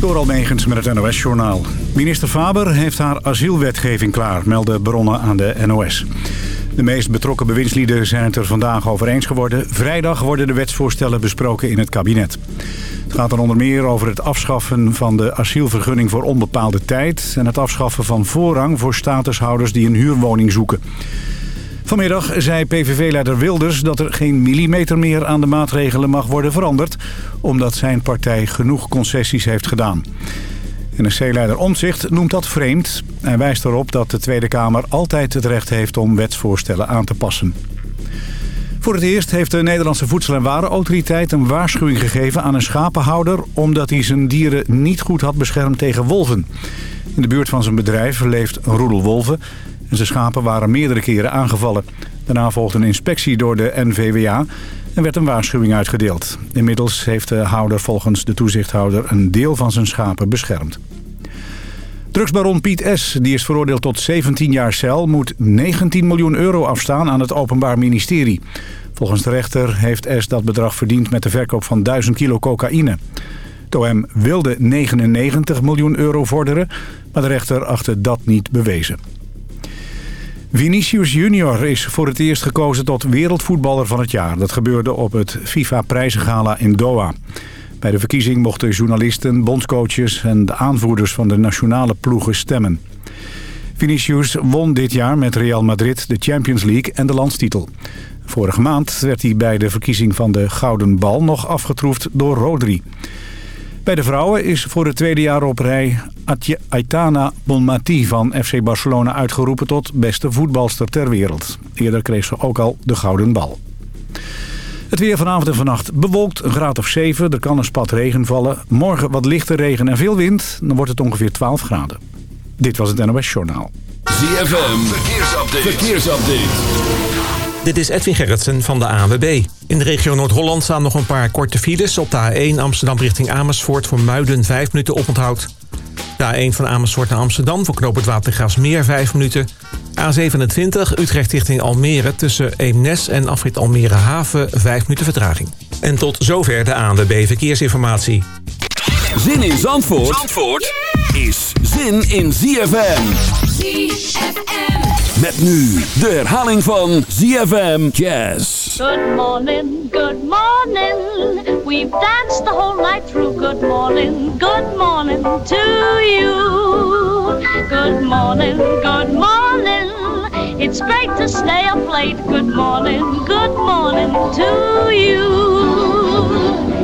Door Almegens met het NOS-journaal. Minister Faber heeft haar asielwetgeving klaar, melden bronnen aan de NOS. De meest betrokken bewindslieden zijn het er vandaag over eens geworden. Vrijdag worden de wetsvoorstellen besproken in het kabinet. Het gaat dan onder meer over het afschaffen van de asielvergunning voor onbepaalde tijd... en het afschaffen van voorrang voor statushouders die een huurwoning zoeken. Vanmiddag zei PVV-leider Wilders dat er geen millimeter meer aan de maatregelen mag worden veranderd... omdat zijn partij genoeg concessies heeft gedaan. NSC-leider Omtzigt noemt dat vreemd. Hij wijst erop dat de Tweede Kamer altijd het recht heeft om wetsvoorstellen aan te passen. Voor het eerst heeft de Nederlandse Voedsel- en Warenautoriteit een waarschuwing gegeven aan een schapenhouder... omdat hij zijn dieren niet goed had beschermd tegen wolven. In de buurt van zijn bedrijf leeft een roedel wolven en zijn schapen waren meerdere keren aangevallen. Daarna volgde een inspectie door de NVWA en werd een waarschuwing uitgedeeld. Inmiddels heeft de houder volgens de toezichthouder een deel van zijn schapen beschermd. Drugsbaron Piet S., die is veroordeeld tot 17 jaar cel... moet 19 miljoen euro afstaan aan het Openbaar Ministerie. Volgens de rechter heeft S. dat bedrag verdiend met de verkoop van 1000 kilo cocaïne. Het OM wilde 99 miljoen euro vorderen, maar de rechter achtte dat niet bewezen. Vinicius Junior is voor het eerst gekozen tot wereldvoetballer van het jaar. Dat gebeurde op het FIFA-prijzengala in Doha. Bij de verkiezing mochten journalisten, bondscoaches en de aanvoerders van de nationale ploegen stemmen. Vinicius won dit jaar met Real Madrid de Champions League en de landstitel. Vorige maand werd hij bij de verkiezing van de Gouden Bal nog afgetroefd door Rodri. Bij de vrouwen is voor het tweede jaar op rij Aitana Bonmati van FC Barcelona uitgeroepen tot beste voetbalster ter wereld. Eerder kreeg ze ook al de gouden bal. Het weer vanavond en vannacht bewolkt, een graad of 7. Er kan een spat regen vallen. Morgen wat lichte regen en veel wind. Dan wordt het ongeveer 12 graden. Dit was het NOS Journaal. ZFM, verkeersupdate. verkeersupdate. Dit is Edwin Gerritsen van de ANWB. In de regio Noord-Holland staan nog een paar korte files. Op de A1 Amsterdam richting Amersfoort voor Muiden 5 minuten oponthoud. De A1 van Amersfoort naar Amsterdam voor knoop het Watergraafsmeer 5 minuten. A27 Utrecht richting Almere tussen Eemnes en afrit Almere Haven 5 minuten vertraging. En tot zover de ANWB Verkeersinformatie. Zin in Zandvoort, Zandvoort is zin in ZFM. ZFM. Met nu de herhaling van ZFM Jazz. Good morning, good morning. We've danced the whole night through. Good morning, good morning to you. Good morning, good morning. It's great to stay up late. Good morning, good morning to you.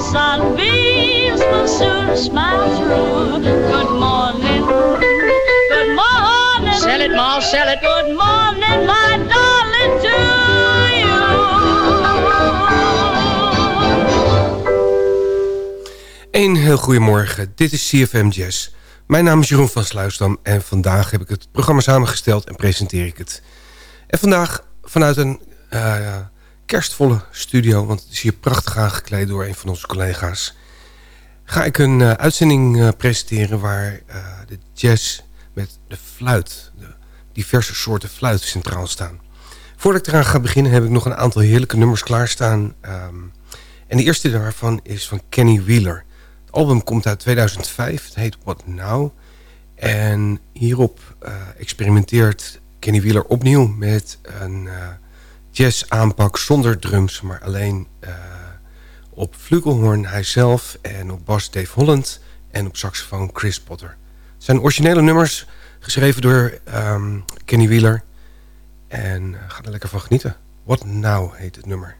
Sunbeams will soon smile through. Good morning. Good morning. Sell it, Ma, sell it. Good morning, my darling, to Een heel goedemorgen, dit is CFM Jazz. Mijn naam is Jeroen van Sluisdam en vandaag heb ik het programma samengesteld en presenteer ik het. En vandaag vanuit een uh, kerstvolle studio, want het is hier prachtig aangekleed door een van onze collega's... ga ik een uh, uitzending uh, presenteren waar de jazz met de fluit, de diverse soorten fluit centraal staan. Voordat ik eraan ga beginnen heb ik nog een aantal heerlijke nummers klaarstaan. Um, en de eerste daarvan is van Kenny Wheeler. Het album komt uit 2005, het heet What Now. En hierop experimenteert Kenny Wheeler opnieuw met een jazz aanpak zonder drums, maar alleen uh, op flugelhorn hijzelf en op bas Dave Holland en op saxofoon Chris Potter. Het zijn originele nummers geschreven door um, Kenny Wheeler en ga er lekker van genieten. What Now heet het nummer.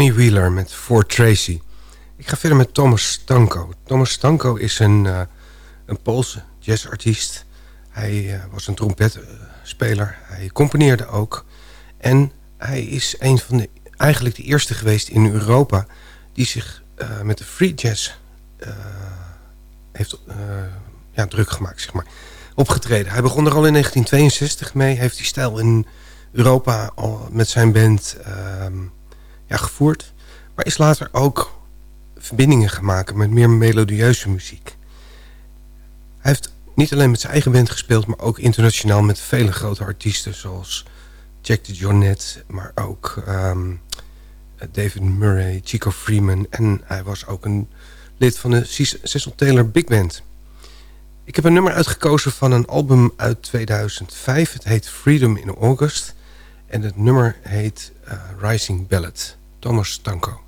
Kenny Wheeler met Fort Tracy. Ik ga verder met Thomas Stanko. Thomas Stanko is een, uh, een Poolse jazzartiest. Hij uh, was een trompetspeler. Hij componeerde ook. En hij is een van de, eigenlijk de eerste geweest in Europa... die zich uh, met de free jazz heeft ja, druk gemaakt, zeg maar. Opgetreden. Hij begon er al in 1962 mee. Heeft die stijl in Europa al met zijn band ehm, ja, gevoerd. Maar is later ook verbindingen gemaakt met meer melodieuze muziek. Hij heeft niet alleen met zijn eigen band gespeeld... maar ook internationaal met vele grote artiesten... zoals Jack de maar ook ehm, David Murray, Chico Freeman... en hij was ook een lid van de Cecil Taylor Big Band. Ik heb een nummer uitgekozen van een album uit 2005. Het heet Freedom in August... En het nummer heet uh, Rising Ballad. Thomas Stanko.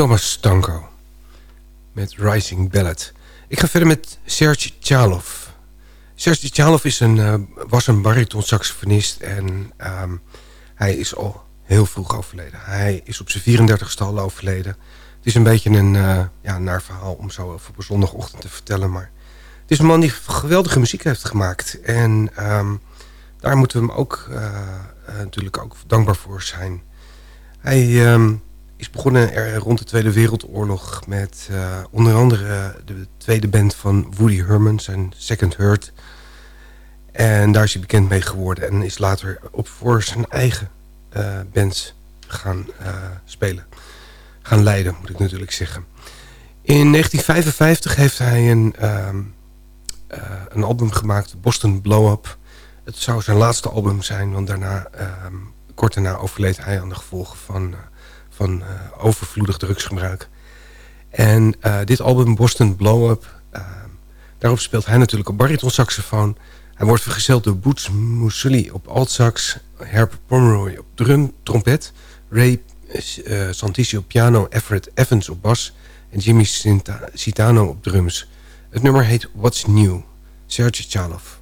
Thomas Stanko met Rising Ballad. Ik ga verder met Serge Tjalov. Serge Tjalov is een, uh, was een bariton-saxofonist en ehm, hij is al heel vroeg overleden. Hij is op zijn 34ste al overleden. Het is een beetje een uh, ja, naar verhaal om zo op een zondagochtend te vertellen. Maar het is een man die geweldige muziek heeft gemaakt. En ehm, daar moeten we hem ook uh, natuurlijk ook dankbaar voor zijn. Hij ehm, is begonnen rond de Tweede Wereldoorlog met uh, onder andere de tweede band van Woody Herman, zijn Second Hurt. En daar is hij bekend mee geworden en is later op voor zijn eigen bands gaan spelen. Gaan leiden, moet ik natuurlijk zeggen. In 1955 heeft hij een, um, een album gemaakt, Boston Blow Up. Het zou zijn laatste album zijn, want daarna, um, kort daarna overleed hij aan de gevolgen van van uh, overvloedig drugsgebruik. En uh, dit album, Boston Blow Up, uh, daarop speelt hij natuurlijk op baritonsaxofoon. Hij wordt vergezeld door Boots Musulli op altsax, Herb Pomeroy op drum, trompet, Ray Santici op piano, Everett Evans op bas en Jimmy Citano op drums. Het nummer heet What's New, Serge Chalov.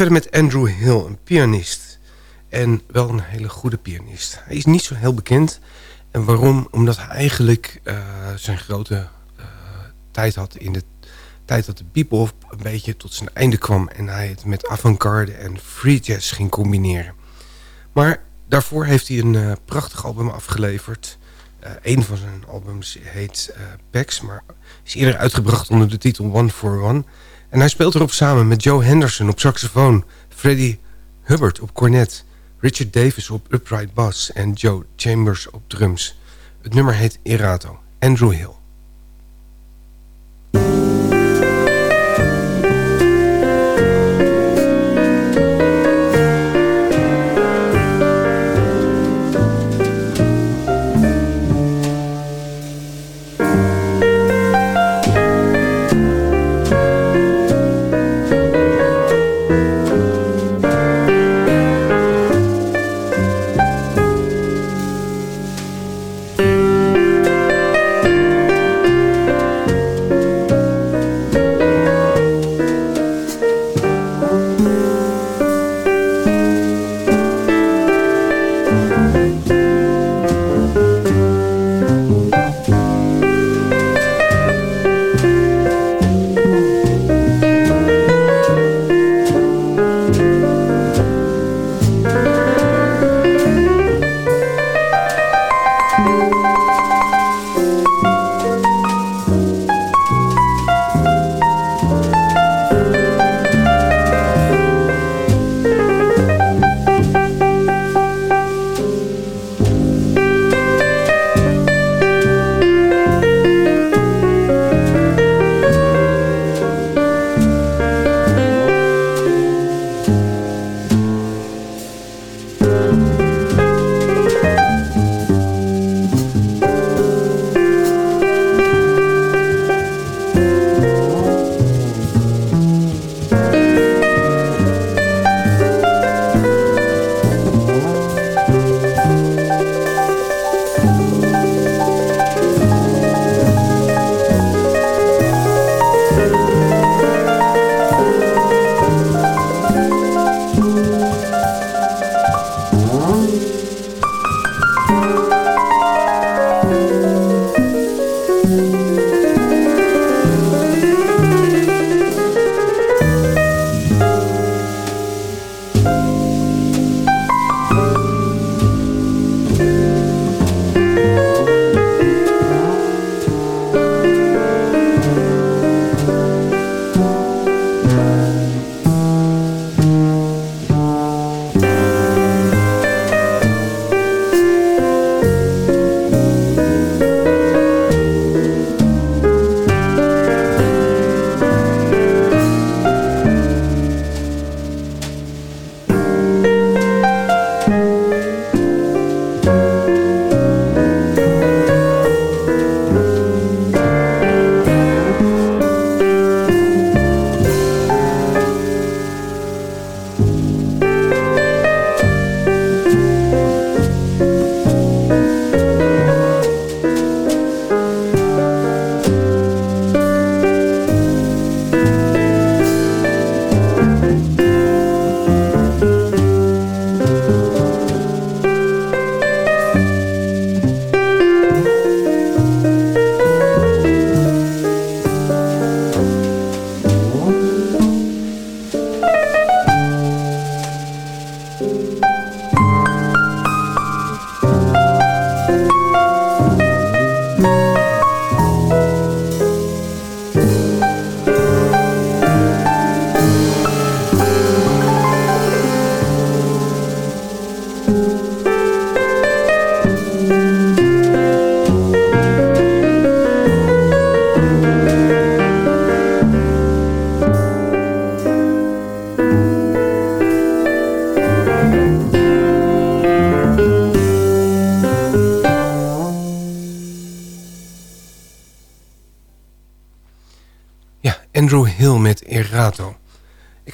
Verder met Andrew Hill, een pianist. En wel een hele goede pianist. Hij is niet zo heel bekend. En waarom? Omdat hij eigenlijk uh, zijn grote uh, tijd had in de tijd dat de bebop een beetje tot zijn einde kwam... en hij het met avant-garde en free jazz ging combineren. Maar daarvoor heeft hij een uh, prachtig album afgeleverd. Een van zijn albums heet Pax, maar is eerder uitgebracht onder de titel One for One. En hij speelt erop samen met Joe Henderson op saxofoon... Freddie Hubbard op cornet... Richard Davis op upright bass en Joe Chambers op drums. Het nummer heet Erato, Andrew Hill.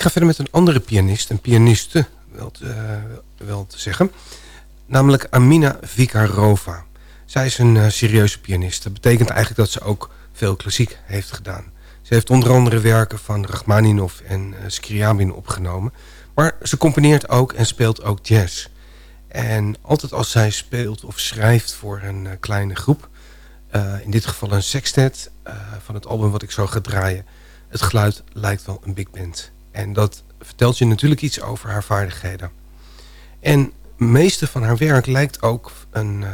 Ga verder met een andere pianist, een pianiste wel te, uh, wel te zeggen. Namelijk Amina Vikarova. Zij is een uh, serieuze pianist. Dat betekent eigenlijk dat ze ook veel klassiek heeft gedaan. Ze heeft onder andere werken van Rachmaninoff en uh, Scriabin opgenomen. Maar ze componeert ook en speelt ook jazz. En altijd als zij speelt of schrijft voor een kleine groep... In dit geval een sextet van het album wat ik zo ga draaien... het geluid lijkt wel een big band. En dat vertelt je natuurlijk iets over haar vaardigheden. En meeste van haar werk lijkt ook een,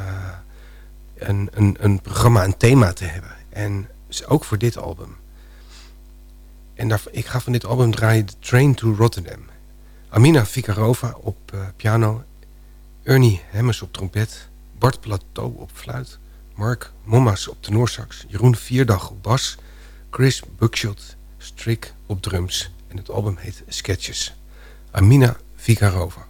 een, een, een programma, een thema te hebben. En ook voor dit album. En daar, ik ga van dit album draaien The Train to Rotterdam. Amina Fikarova op uh, piano. Ernie Hemmers op trompet. Bart Plateau op fluit. Mark Mommas op tenorsax. Jeroen Vierdag op bas. Chris Buckshot Strik op drums. En het album heet Sketches. Amina Fikarova.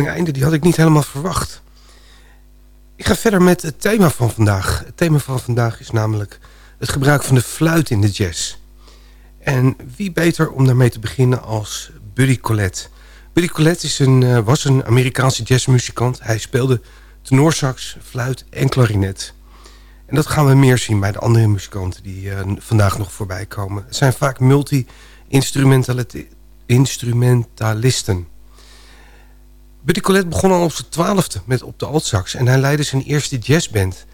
Einde, die had ik niet helemaal verwacht. Ik ga verder met het thema van vandaag. Het thema van vandaag is namelijk het gebruik van de fluit in de jazz. En wie beter om daarmee te beginnen als Buddy Collette. Buddy Collette is een, uh, was een Amerikaanse jazzmuzikant. Hij speelde tenorsax, fluit en klarinet. En dat gaan we meer zien bij de andere muzikanten die uh, vandaag nog voorbij komen. Het zijn vaak multi-instrumentalisten. Buddy Collette begon al op zijn twaalfde met op de altsax... en hij leidde zijn eerste jazzband...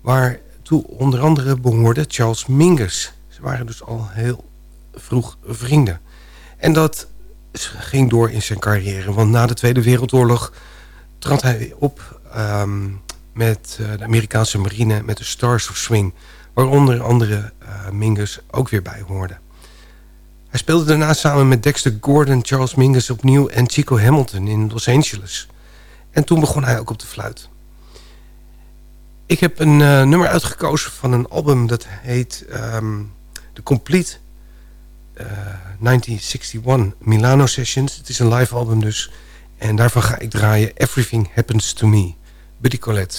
waartoe onder andere behoorde Charles Mingus. Ze waren dus al heel vroeg vrienden. En dat ging door in zijn carrière. Want na de Tweede Wereldoorlog trad hij op um, met uh, de Amerikaanse marine... met de Stars of Swing... waar onder andere uh, Mingus ook weer bij hoorde. Hij speelde daarna samen met Dexter Gordon, Charles Mingus opnieuw... en Chico Hamilton in Los Angeles. En toen begon hij ook op de fluit. Ik heb een uh, nummer uitgekozen van een album dat heet um, The Complete 1961 Milano Sessions. Het is een live album dus. En daarvan ga ik draaien Everything Happens to Me. Buddy Collette.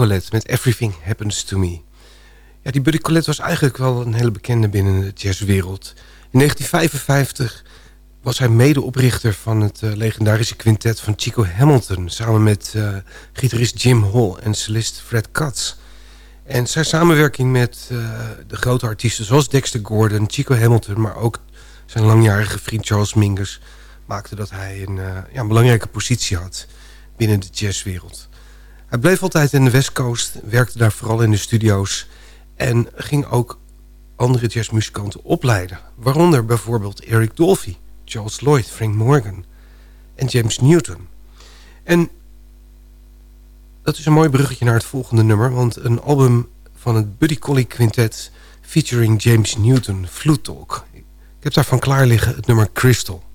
Collette met Everything Happens to Me. Ja, die Buddy Collette was eigenlijk wel een hele bekende binnen de jazzwereld. In 1955 was hij medeoprichter van het uh, legendarische quintet van Chico Hamilton... samen met uh, gitarist Jim Hall en cellist Fred Katz. En zijn samenwerking met uh, de grote artiesten zoals Dexter Gordon, Chico Hamilton... maar ook zijn langjarige vriend Charles Mingus... maakte dat hij een, ja, een belangrijke positie had binnen de jazzwereld. Hij bleef altijd in de West Coast, werkte daar vooral in de studio's... en ging ook andere jazzmuzikanten opleiden. Waaronder bijvoorbeeld Eric Dolphy, Charles Lloyd, Frank Morgan en James Newton. En dat is een mooi bruggetje naar het volgende nummer... want een album van het Buddy Colley Quintet featuring James Newton, Flute Talk. Ik heb daarvan klaar liggen het nummer Crystal.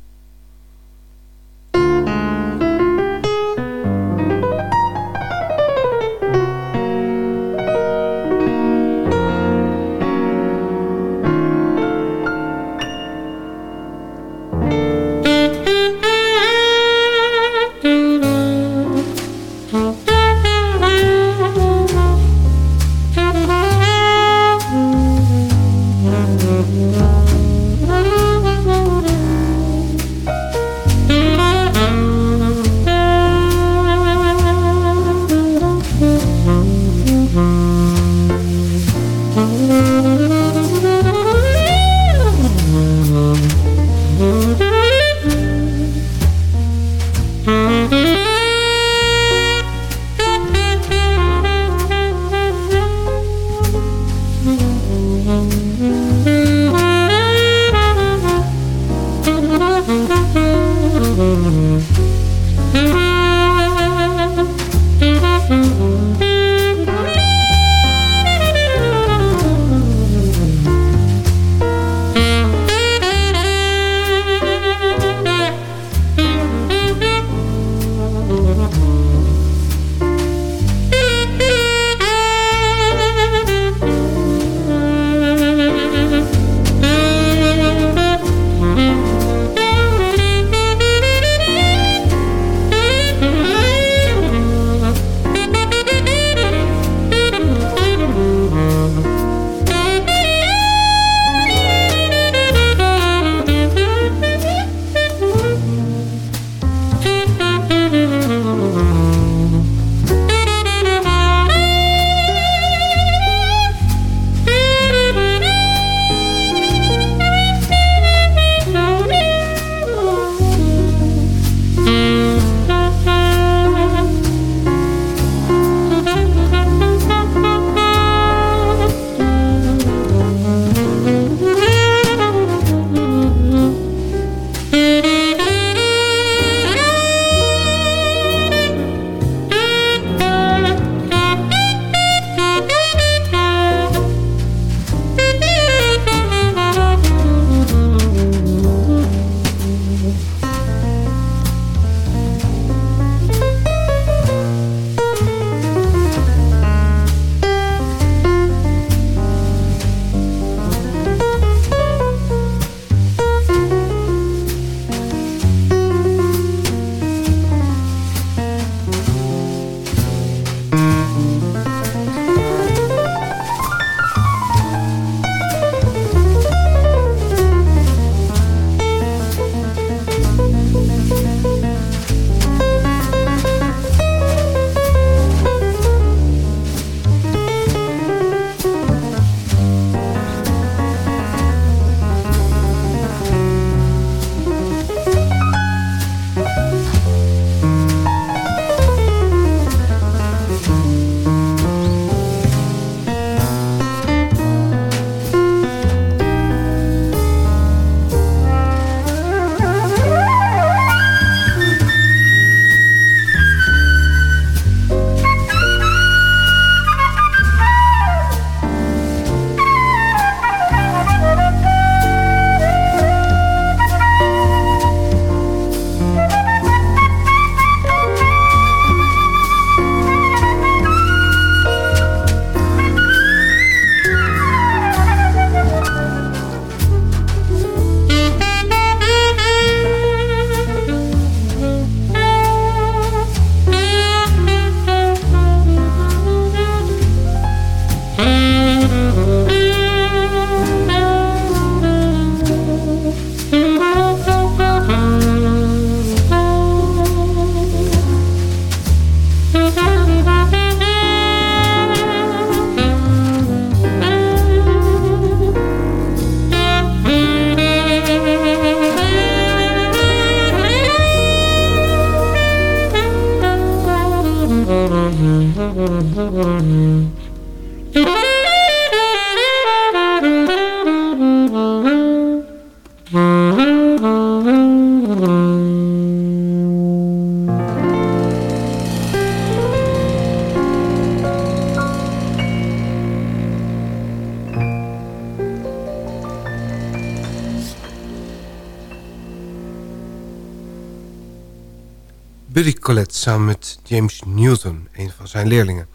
Samen met James Newton, een van zijn leerlingen.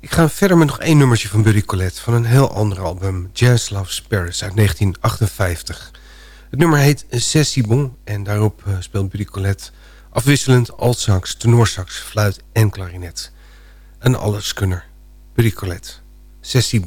Ik ga verder met nog één nummertje van Buddy Collette... van een heel ander album, Jazz Loves Paris uit 1958. Het nummer heet Sessie Bon en daarop uh, speelt Buddy Collette... afwisselend altsax, tenorsax, fluit en klarinet. Een alleskunner, Buddy Collette, Sessie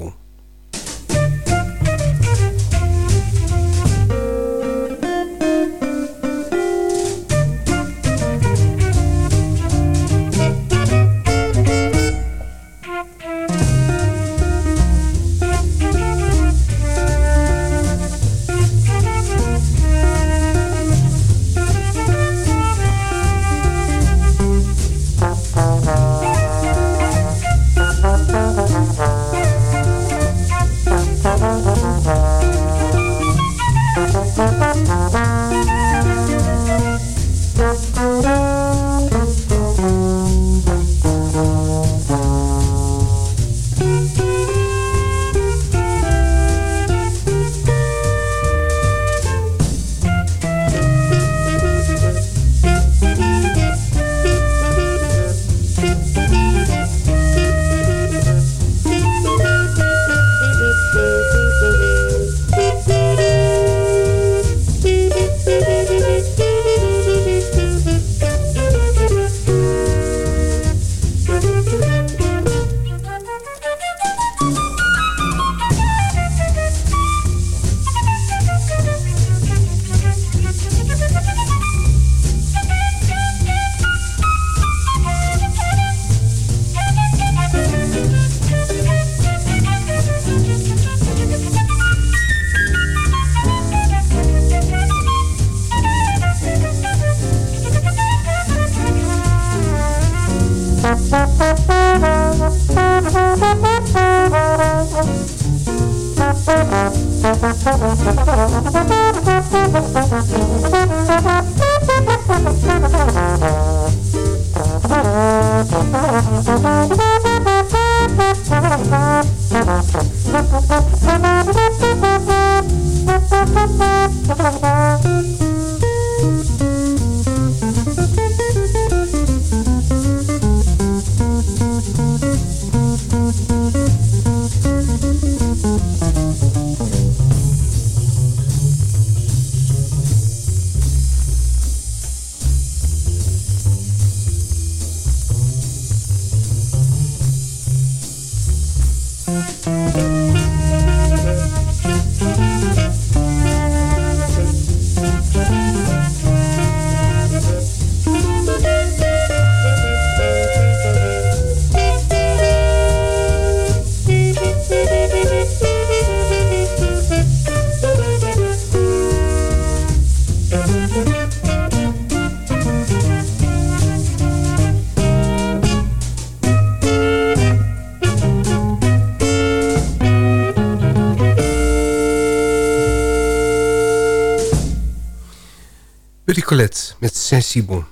Met Saint-Simon.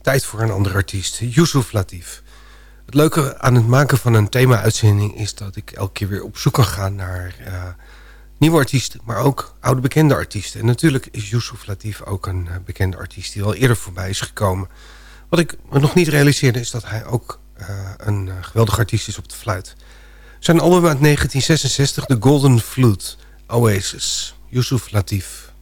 Tijd voor een andere artiest, Yusuf Latif. Het leuke aan het maken van een thema-uitzending... is dat ik elke keer weer op zoek kan gaan naar uh, nieuwe artiesten... maar ook oude bekende artiesten. En natuurlijk is Yusuf Latif ook een uh, bekende artiest... die al eerder voorbij is gekomen. Wat ik nog niet realiseerde is dat hij ook uh, een geweldig artiest is op de fluit. Zijn album uit 1966, The Golden Flute, Oasis. Yusuf Latif.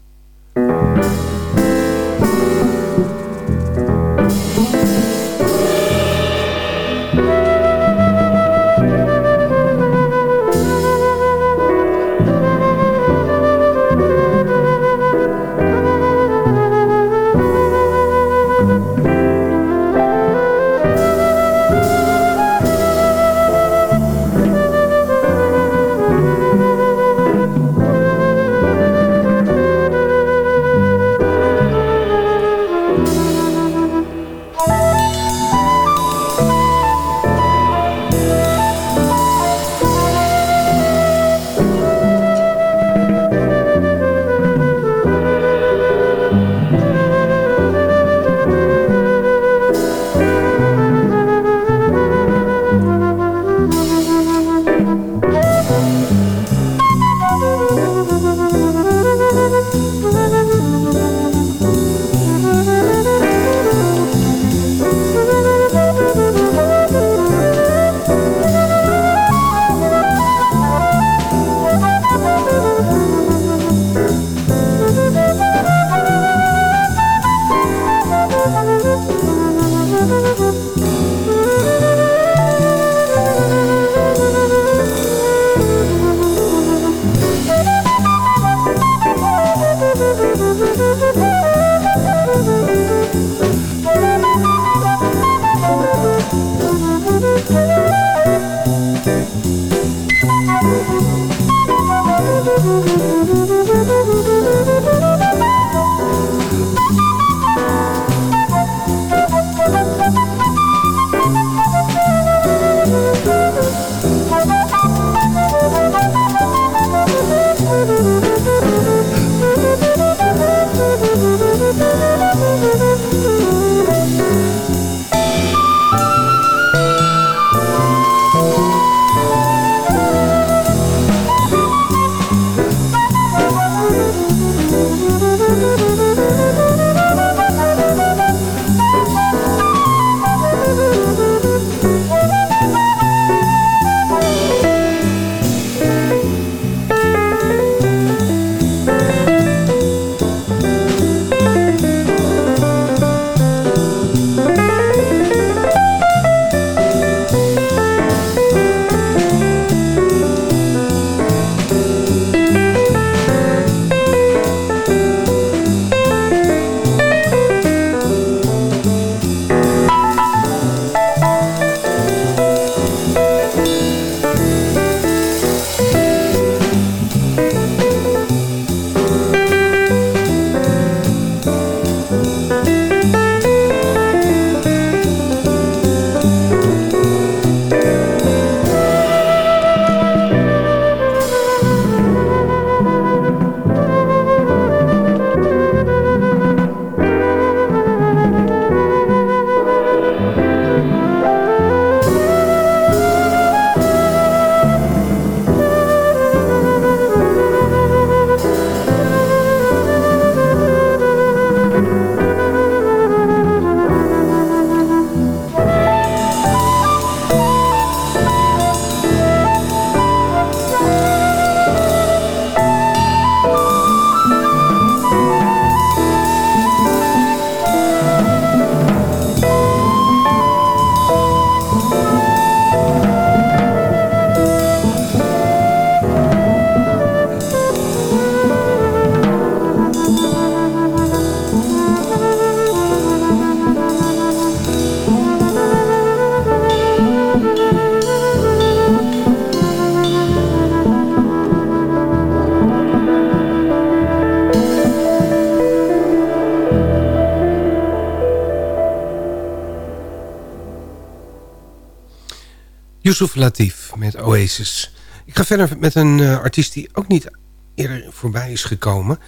Yusuf Latif met Oasis. Ik ga verder met een uh, artiest die ook niet eerder voorbij is gekomen.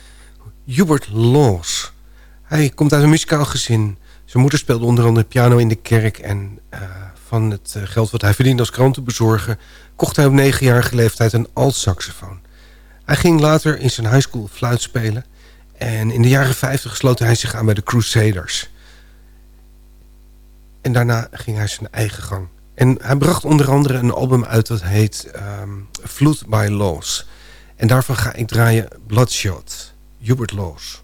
Hubert Laws. Hij komt uit een muzikaal gezin. Zijn moeder speelde onder andere piano in de kerk. En uh, van het uh, geld wat hij verdiende als krantenbezorger... kocht hij op negenjarige leeftijd een alt-saxofoon. Hij ging later in zijn high school fluit spelen. En in de jaren 50 sloot hij zich aan bij de Crusaders. En daarna ging hij zijn eigen gang. En hij bracht onder andere een album uit dat heet Flood by Laws. En daarvan ga ik draaien Bloodshot, Hubert Laws.